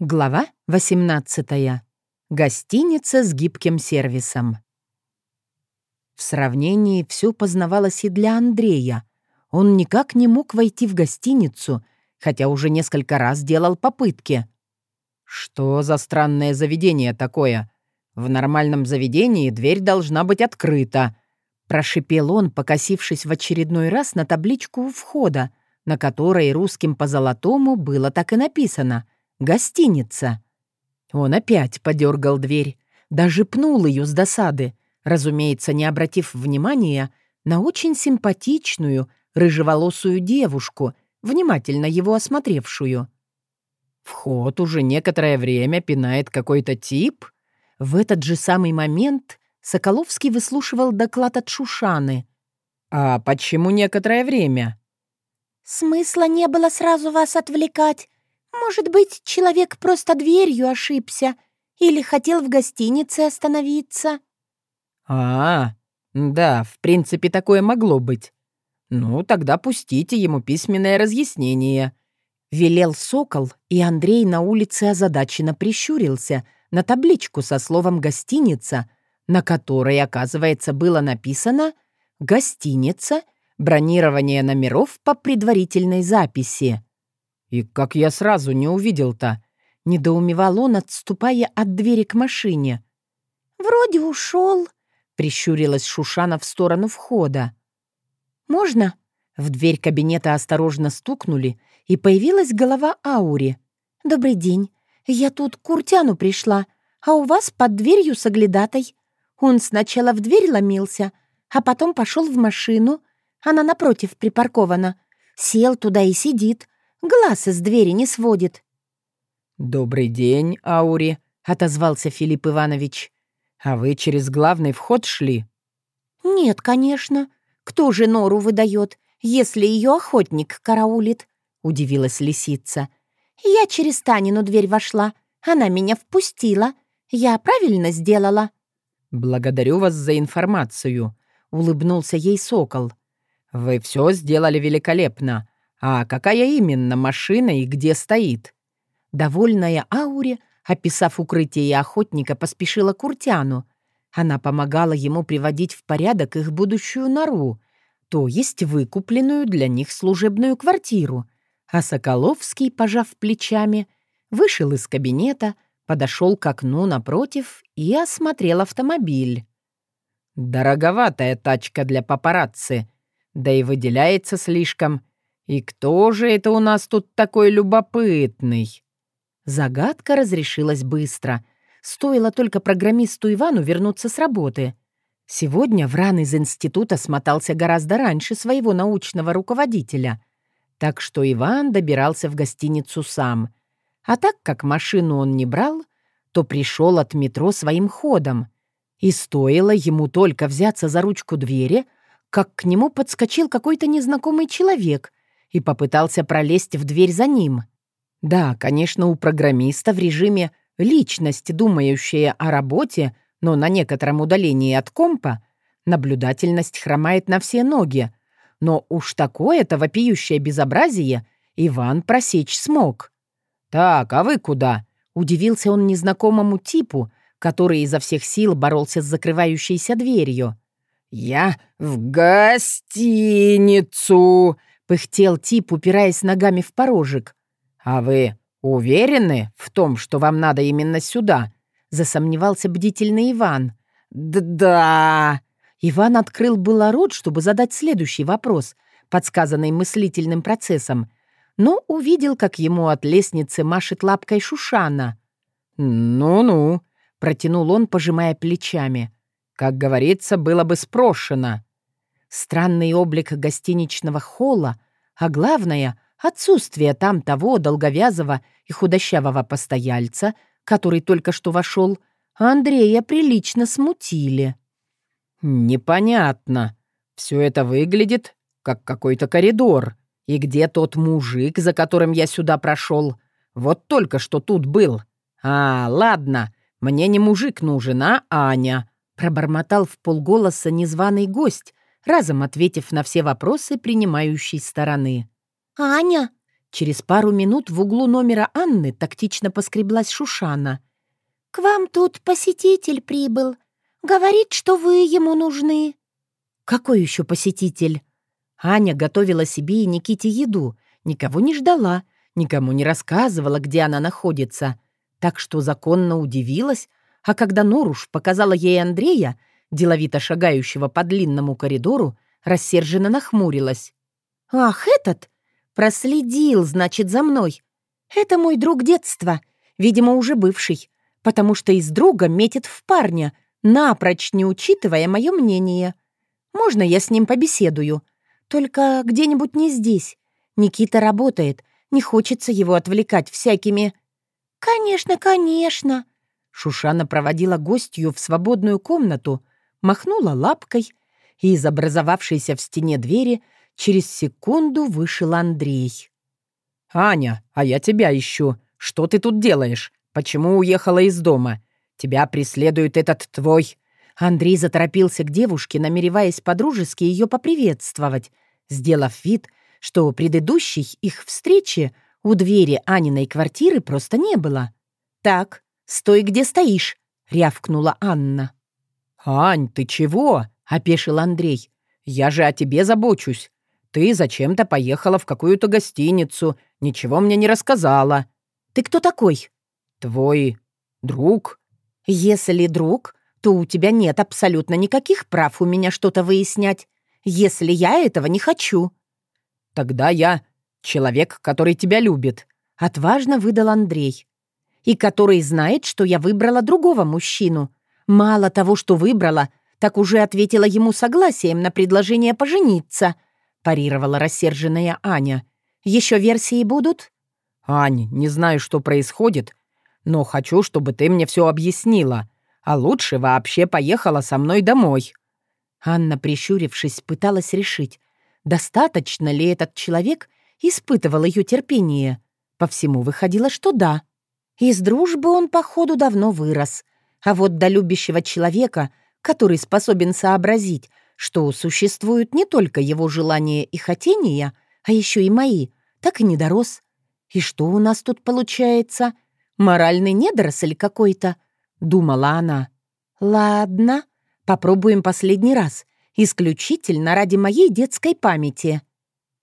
Глава 18. Гостиница с гибким сервисом. В сравнении все познавалось и для Андрея. Он никак не мог войти в гостиницу, хотя уже несколько раз делал попытки. «Что за странное заведение такое? В нормальном заведении дверь должна быть открыта», прошипел он, покосившись в очередной раз на табличку у входа, на которой русским по золотому было так и написано — Гостиница. Он опять подергал дверь, даже пнул ее с досады, разумеется, не обратив внимания на очень симпатичную, рыжеволосую девушку, внимательно его осмотревшую. Вход уже некоторое время пинает какой-то тип. В этот же самый момент Соколовский выслушивал доклад от Шушаны. «А почему некоторое время?» «Смысла не было сразу вас отвлекать. Может быть, человек просто дверью ошибся или хотел в гостинице остановиться. А, -а, да, в принципе, такое могло быть. Ну, тогда пустите ему письменное разъяснение. Велел сокол, и Андрей на улице озадаченно прищурился на табличку со словом «гостиница», на которой, оказывается, было написано «Гостиница», бронирование номеров по предварительной записи. «И как я сразу не увидел-то?» — недоумевал он, отступая от двери к машине. «Вроде ушел», — прищурилась Шушана в сторону входа. «Можно?» В дверь кабинета осторожно стукнули, и появилась голова Аури. «Добрый день. Я тут к Куртяну пришла, а у вас под дверью соглядатай. Он сначала в дверь ломился, а потом пошел в машину. Она напротив припаркована. Сел туда и сидит. Глаз из двери не сводит». «Добрый день, Аури», — отозвался Филипп Иванович. «А вы через главный вход шли?» «Нет, конечно. Кто же нору выдает, если ее охотник караулит?» — удивилась лисица. «Я через Танину дверь вошла. Она меня впустила. Я правильно сделала?» «Благодарю вас за информацию», — улыбнулся ей сокол. «Вы все сделали великолепно. А какая именно машина и где стоит? Довольная Ауре, описав укрытие охотника, поспешила к Уртяну. Она помогала ему приводить в порядок их будущую нору, то есть выкупленную для них служебную квартиру. А Соколовский, пожав плечами, вышел из кабинета, подошел к окну напротив и осмотрел автомобиль. «Дороговатая тачка для папарацци, да и выделяется слишком», «И кто же это у нас тут такой любопытный?» Загадка разрешилась быстро. Стоило только программисту Ивану вернуться с работы. Сегодня Вран из института смотался гораздо раньше своего научного руководителя. Так что Иван добирался в гостиницу сам. А так как машину он не брал, то пришел от метро своим ходом. И стоило ему только взяться за ручку двери, как к нему подскочил какой-то незнакомый человек и попытался пролезть в дверь за ним. Да, конечно, у программиста в режиме «личность, думающая о работе», но на некотором удалении от компа, наблюдательность хромает на все ноги. Но уж такое-то вопиющее безобразие Иван просечь смог. «Так, а вы куда?» — удивился он незнакомому типу, который изо всех сил боролся с закрывающейся дверью. «Я в гостиницу!» — пыхтел тип, упираясь ногами в порожек. «А вы уверены в том, что вам надо именно сюда?» — засомневался бдительный Иван. «Да...» Иван открыл было рот, чтобы задать следующий вопрос, подсказанный мыслительным процессом, но увидел, как ему от лестницы машет лапкой Шушана. «Ну-ну», — протянул он, пожимая плечами. «Как говорится, было бы спрошено». Странный облик гостиничного холла, а главное — отсутствие там того долговязого и худощавого постояльца, который только что вошел, Андрея прилично смутили. «Непонятно. Все это выглядит, как какой-то коридор. И где тот мужик, за которым я сюда прошел? Вот только что тут был. А, ладно, мне не мужик нужен, а Аня», — пробормотал в полголоса незваный гость, разом ответив на все вопросы принимающей стороны. «Аня?» — Через пару минут в углу номера Анны тактично поскреблась Шушана. «К вам тут посетитель прибыл. Говорит, что вы ему нужны». «Какой еще посетитель?» Аня готовила себе и Никите еду, никого не ждала, никому не рассказывала, где она находится, так что законно удивилась, а когда Норуш показала ей Андрея, деловито шагающего по длинному коридору, рассерженно нахмурилась. «Ах, этот! Проследил, значит, за мной. Это мой друг детства, видимо, уже бывший, потому что из друга метит в парня, напрочь не учитывая мое мнение. Можно я с ним побеседую? Только где-нибудь не здесь. Никита работает, не хочется его отвлекать всякими... «Конечно, конечно!» Шушана проводила гостью в свободную комнату, махнула лапкой, и из образовавшейся в стене двери через секунду вышел Андрей. «Аня, а я тебя ищу. Что ты тут делаешь? Почему уехала из дома? Тебя преследует этот твой...» Андрей заторопился к девушке, намереваясь подружески ее поприветствовать, сделав вид, что предыдущей их встречи у двери Аниной квартиры просто не было. «Так, стой, где стоишь», — рявкнула Анна. «Ань, ты чего?» — опешил Андрей. «Я же о тебе забочусь. Ты зачем-то поехала в какую-то гостиницу, ничего мне не рассказала». «Ты кто такой?» «Твой друг». «Если друг, то у тебя нет абсолютно никаких прав у меня что-то выяснять, если я этого не хочу». «Тогда я человек, который тебя любит», — отважно выдал Андрей. «И который знает, что я выбрала другого мужчину. Мало того, что выбрала, так уже ответила ему согласием на предложение пожениться», — парировала рассерженная Аня. «Еще версии будут?» «Ань, не знаю, что происходит, но хочу, чтобы ты мне все объяснила, а лучше вообще поехала со мной домой». Анна, прищурившись, пыталась решить, достаточно ли этот человек испытывал ее терпение. По всему выходило, что да. Из дружбы он, походу, давно вырос. А вот до любящего человека, который способен сообразить, что существуют не только его желания и хотения, а еще и мои, так и не дорос. И что у нас тут получается? Моральный недоросль какой-то, думала она. Ладно, попробуем последний раз, исключительно ради моей детской памяти.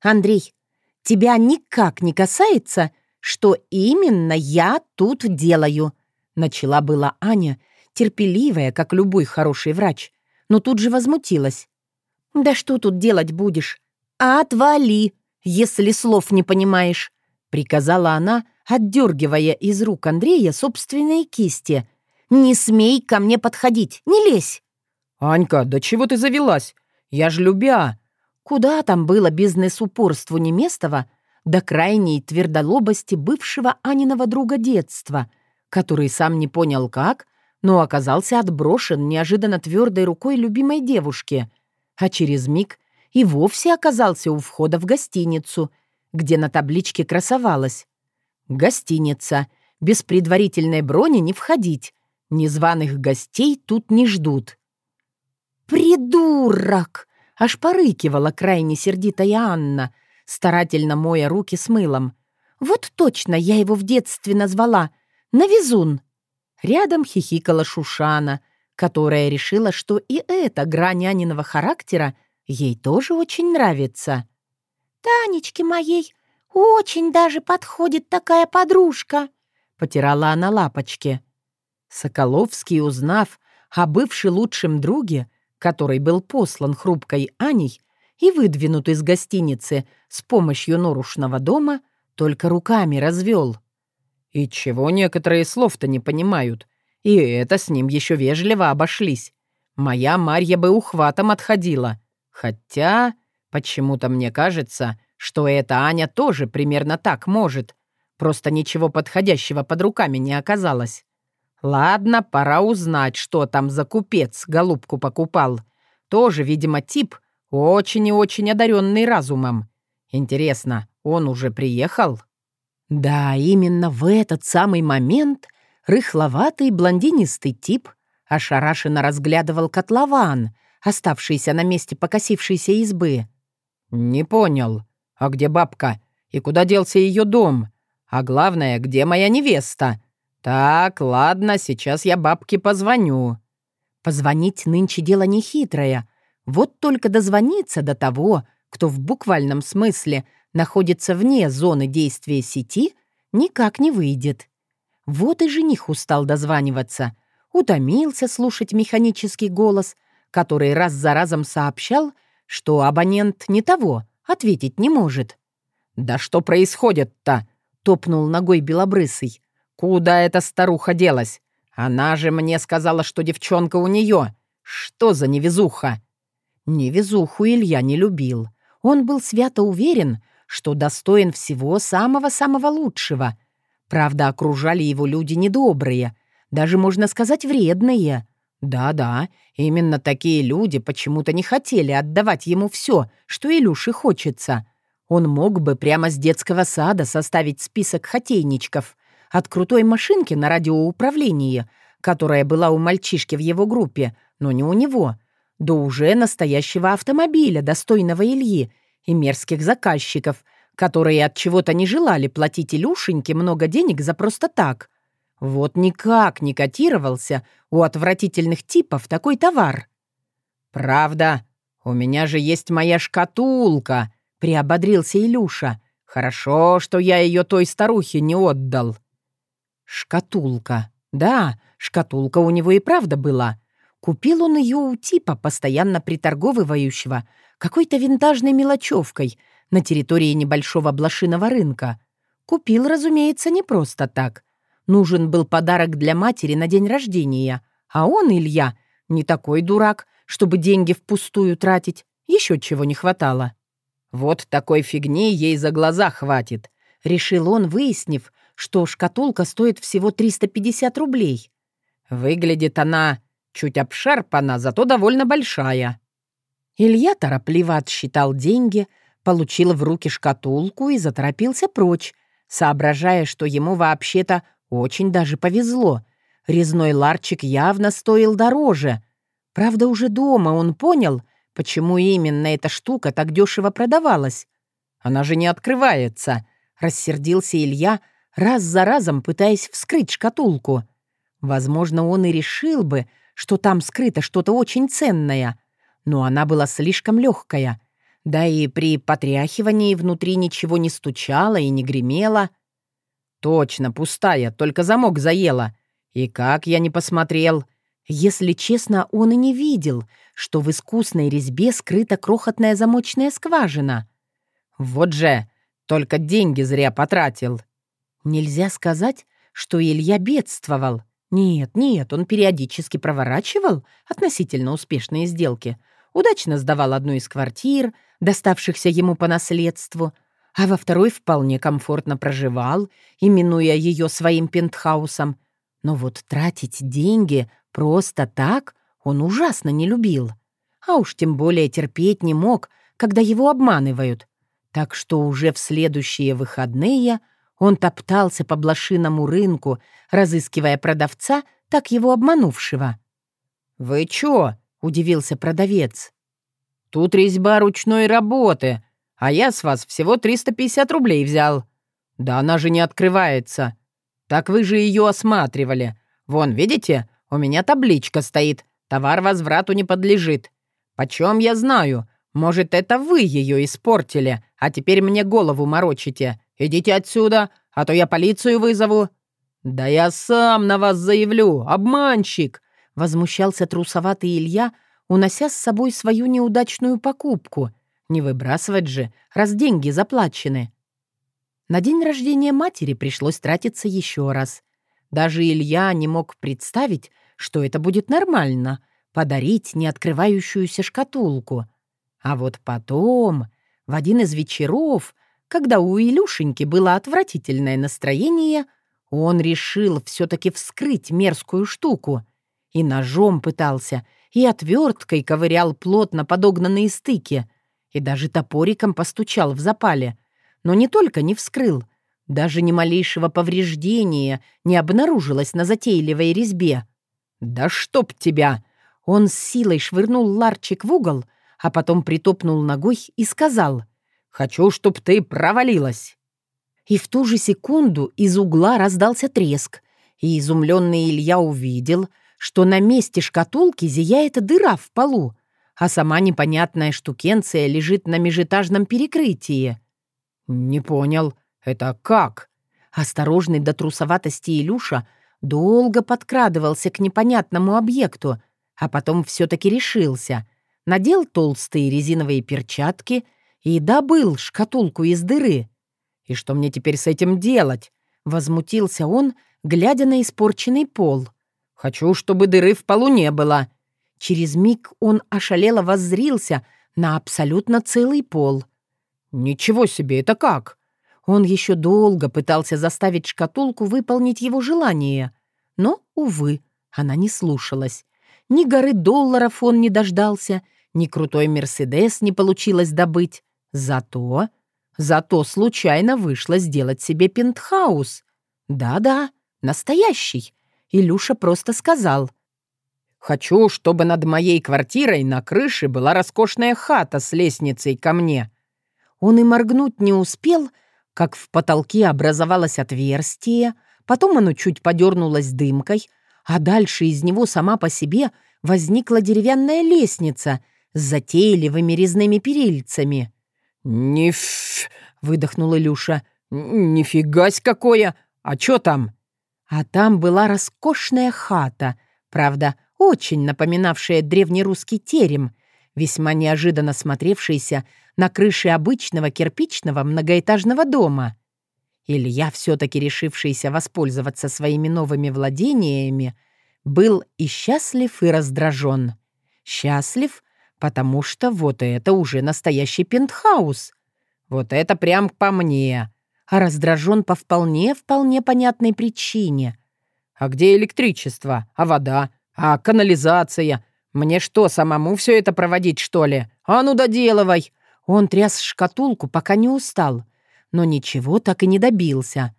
Андрей, тебя никак не касается, что именно я тут делаю», — начала была Аня, терпеливая, как любой хороший врач, но тут же возмутилась. «Да что тут делать будешь? Отвали, если слов не понимаешь», — приказала она, отдергивая из рук Андрея собственные кисти. «Не смей ко мне подходить, не лезь!» «Анька, да чего ты завелась? Я ж любя!» Куда там было бизнес-упорству Неместова до крайней твердолобости бывшего Аниного друга детства, который сам не понял как, но оказался отброшен неожиданно твердой рукой любимой девушки, а через миг и вовсе оказался у входа в гостиницу, где на табличке красовалось «Гостиница. Без предварительной брони не входить. Незваных гостей тут не ждут». «Придурок!» Аж порыкивала крайне сердитая Анна, старательно моя руки с мылом. «Вот точно я его в детстве назвала. Навезун!» Рядом хихикала Шушана, которая решила, что и эта грань Аниного характера ей тоже очень нравится. «Танечке моей очень даже подходит такая подружка», — потирала она лапочки. Соколовский, узнав о бывшей лучшем друге, который был послан хрупкой Аней и выдвинут из гостиницы с помощью норушного дома, только руками развел. И чего некоторые слов-то не понимают. И это с ним еще вежливо обошлись. Моя Марья бы ухватом отходила. Хотя, почему-то мне кажется, что эта Аня тоже примерно так может. Просто ничего подходящего под руками не оказалось. Ладно, пора узнать, что там за купец голубку покупал. Тоже, видимо, тип, очень и очень одаренный разумом. Интересно, он уже приехал? Да, именно в этот самый момент рыхловатый блондинистый тип ошарашенно разглядывал котлован, оставшийся на месте покосившейся избы. «Не понял. А где бабка? И куда делся ее дом? А главное, где моя невеста? Так, ладно, сейчас я бабке позвоню». Позвонить нынче дело нехитрое. Вот только дозвониться до того, кто в буквальном смысле находится вне зоны действия сети, никак не выйдет. Вот и жених устал дозваниваться, утомился слушать механический голос, который раз за разом сообщал, что абонент не того, ответить не может. «Да что происходит-то?» — топнул ногой белобрысый. «Куда эта старуха делась? Она же мне сказала, что девчонка у нее. Что за невезуха?» Невезуху Илья не любил. Он был свято уверен, что достоин всего самого-самого лучшего. Правда, окружали его люди недобрые, даже, можно сказать, вредные. Да-да, именно такие люди почему-то не хотели отдавать ему все, что Илюше хочется. Он мог бы прямо с детского сада составить список хотейничков от крутой машинки на радиоуправлении, которая была у мальчишки в его группе, но не у него, до уже настоящего автомобиля, достойного Ильи, и мерзких заказчиков, которые от чего-то не желали платить Илюшеньке много денег за просто так. Вот никак не котировался у отвратительных типов такой товар. «Правда, у меня же есть моя шкатулка», — приободрился Илюша. «Хорошо, что я ее той старухе не отдал». Шкатулка. Да, шкатулка у него и правда была. Купил он ее у типа, постоянно приторговывающего, какой-то винтажной мелочевкой на территории небольшого блошиного рынка. Купил, разумеется, не просто так. Нужен был подарок для матери на день рождения, а он, Илья, не такой дурак, чтобы деньги впустую тратить. Еще чего не хватало. «Вот такой фигни ей за глаза хватит», — решил он, выяснив, что шкатулка стоит всего 350 рублей. Выглядит она чуть обшарпана, зато довольно большая. Илья торопливо отсчитал деньги, получил в руки шкатулку и заторопился прочь, соображая, что ему вообще-то очень даже повезло. Резной ларчик явно стоил дороже. Правда, уже дома он понял, почему именно эта штука так дешево продавалась. «Она же не открывается», — рассердился Илья, раз за разом пытаясь вскрыть шкатулку. Возможно, он и решил бы, что там скрыто что-то очень ценное, но она была слишком легкая. Да и при потряхивании внутри ничего не стучало и не гремело. Точно, пустая, только замок заела. И как я не посмотрел. Если честно, он и не видел, что в искусной резьбе скрыта крохотная замочная скважина. Вот же, только деньги зря потратил. Нельзя сказать, что Илья бедствовал. Нет, нет, он периодически проворачивал относительно успешные сделки, удачно сдавал одну из квартир, доставшихся ему по наследству, а во второй вполне комфортно проживал, именуя ее своим пентхаусом. Но вот тратить деньги просто так он ужасно не любил. А уж тем более терпеть не мог, когда его обманывают. Так что уже в следующие выходные — он топтался по блошиному рынку, разыскивая продавца, так его обманувшего. «Вы чё?» — удивился продавец. «Тут резьба ручной работы, а я с вас всего 350 рублей взял. Да она же не открывается. Так вы же ее осматривали. Вон, видите, у меня табличка стоит. Товар возврату не подлежит. Почем я знаю? Может, это вы ее испортили, а теперь мне голову морочите. Идите отсюда, а то я полицию вызову». «Да я сам на вас заявлю, обманщик!» — возмущался трусоватый Илья, унося с собой свою неудачную покупку. Не выбрасывать же, раз деньги заплачены. На день рождения матери пришлось тратиться еще раз. Даже Илья не мог представить, что это будет нормально — подарить неоткрывающуюся шкатулку. А вот потом, в один из вечеров, когда у Илюшеньки было отвратительное настроение, он решил все-таки вскрыть мерзкую штуку. И ножом пытался, и отверткой ковырял плотно подогнанные стыки, и даже топориком постучал в запале. Но не только не вскрыл, даже ни малейшего повреждения не обнаружилось на затейливой резьбе. «Да чтоб тебя!» Он с силой швырнул ларчик в угол, а потом притопнул ногой и сказал — Хочу, чтоб ты провалилась!» И в ту же секунду из угла раздался треск, и изумленный Илья увидел, что на месте шкатулки зияет дыра в полу, а сама непонятная штукенция лежит на межэтажном перекрытии. «Не понял, это как?» Осторожный до трусоватости Илюша долго подкрадывался к непонятному объекту, а потом все-таки решился, надел толстые резиновые перчатки и добыл шкатулку из дыры. «И что мне теперь с этим делать?» — возмутился он, глядя на испорченный пол. «Хочу, чтобы дыры в полу не было». Через миг он ошалело воззрился на абсолютно целый пол. «Ничего себе, это как?» Он еще долго пытался заставить шкатулку выполнить его желание. Но, увы, она не слушалась. Ни горы долларов он не дождался, ни крутой «Мерседес» не получилось добыть. Зато... Зато случайно вышло сделать себе пентхаус. Да-да, настоящий. Илюша просто сказал. «Хочу, чтобы над моей квартирой на крыше была роскошная хата с лестницей ко мне». Он и моргнуть не успел, — как в потолке образовалось отверстие, потом оно чуть подернулось дымкой, а дальше из него сама по себе возникла деревянная лестница с затейливыми резными перильцами. «Ниф!» — выдохнул Илюша. «Нифигась какое! А чё там?» А там была роскошная хата, правда, очень напоминавшая древнерусский терем, весьма неожиданно смотревшийся на крыше обычного кирпичного многоэтажного дома. Илья, все-таки решившийся воспользоваться своими новыми владениями, был и счастлив, и раздражен. Счастлив, потому что вот это уже настоящий пентхаус. Вот это прям по мне. А раздражен по вполне-вполне понятной причине. А где электричество? А вода? А канализация? Мне что, самому все это проводить, что ли? А ну доделывай! Он тряс шкатулку, пока не устал, но ничего так и не добился.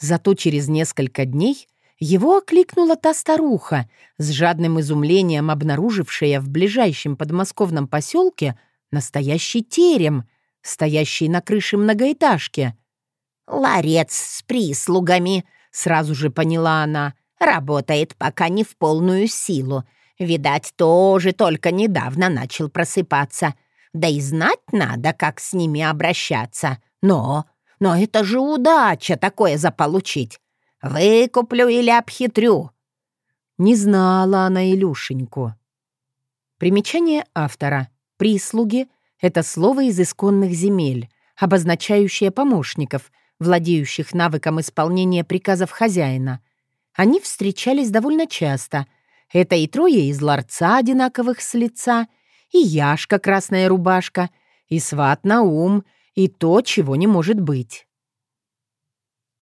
Зато через несколько дней его окликнула та старуха, с жадным изумлением обнаружившая в ближайшем подмосковном поселке настоящий терем, стоящий на крыше многоэтажки. «Ларец с прислугами», — сразу же поняла она, — «работает пока не в полную силу. Видать, тоже только недавно начал просыпаться. Да и знать надо, как с ними обращаться. Но, но это же удача такое заполучить. Выкуплю или обхитрю». Не знала она Илюшеньку. Примечание автора. «Прислуги» — это слово из исконных земель, обозначающее помощников, владеющих навыком исполнения приказов хозяина. Они встречались довольно часто. Это и трое из ларца одинаковых с лица — и Яшка красная рубашка, и сват на ум, и то, чего не может быть.